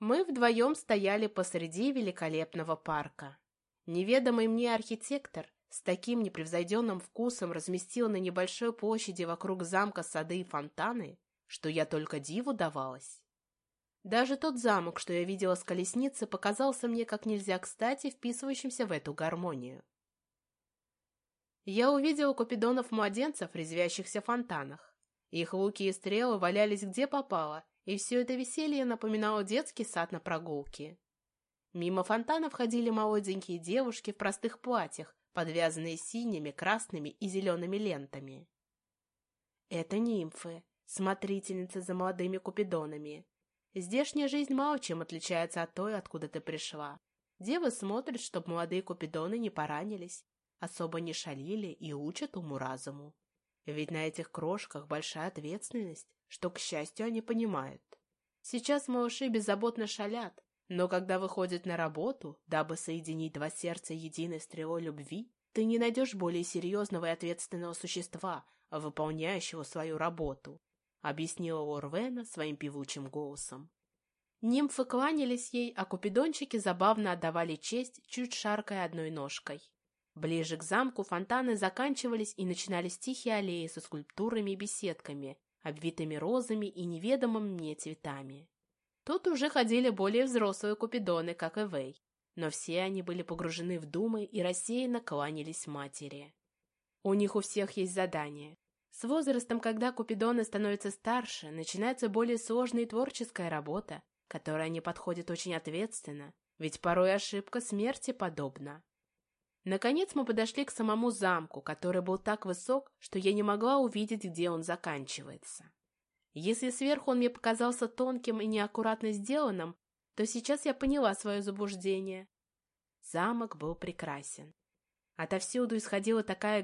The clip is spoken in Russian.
Мы вдвоем стояли посреди великолепного парка. Неведомый мне архитектор с таким непревзойденным вкусом разместил на небольшой площади вокруг замка сады и фонтаны, что я только диву давалась. Даже тот замок, что я видела с колесницы, показался мне как нельзя кстати вписывающимся в эту гармонию. Я увидела купидонов-младенцев, резвящихся в фонтанах. Их луки и стрелы валялись где попало, и все это веселье напоминало детский сад на прогулке. Мимо фонтанов ходили молоденькие девушки в простых платьях, подвязанные синими, красными и зелеными лентами. Это нимфы, смотрительницы за молодыми купидонами. Здешняя жизнь мало чем отличается от той, откуда ты пришла. Девы смотрят, чтоб молодые купидоны не поранились, особо не шалили и учат уму-разуму. Ведь на этих крошках большая ответственность, что, к счастью, они понимают. Сейчас малыши беззаботно шалят, но когда выходят на работу, дабы соединить два сердца единой стрелой любви, ты не найдешь более серьезного и ответственного существа, выполняющего свою работу, объяснила Лорвена своим певучим голосом. Нимфы кланялись ей, а купидончики забавно отдавали честь, чуть шаркая одной ножкой. Ближе к замку фонтаны заканчивались и начинались тихие аллеи со скульптурами и беседками, обвитыми розами и неведомыми мне цветами. Тут уже ходили более взрослые купидоны, как и Вэй, но все они были погружены в думы и рассеянно кланялись матери. У них у всех есть задание. С возрастом, когда купидоны становятся старше, начинается более сложная и творческая работа, которая не подходит очень ответственно, ведь порой ошибка смерти подобна. Наконец мы подошли к самому замку, который был так высок, что я не могла увидеть, где он заканчивается. Если сверху он мне показался тонким и неаккуратно сделанным, то сейчас я поняла свое заблуждение. Замок был прекрасен. Отовсюду исходила такая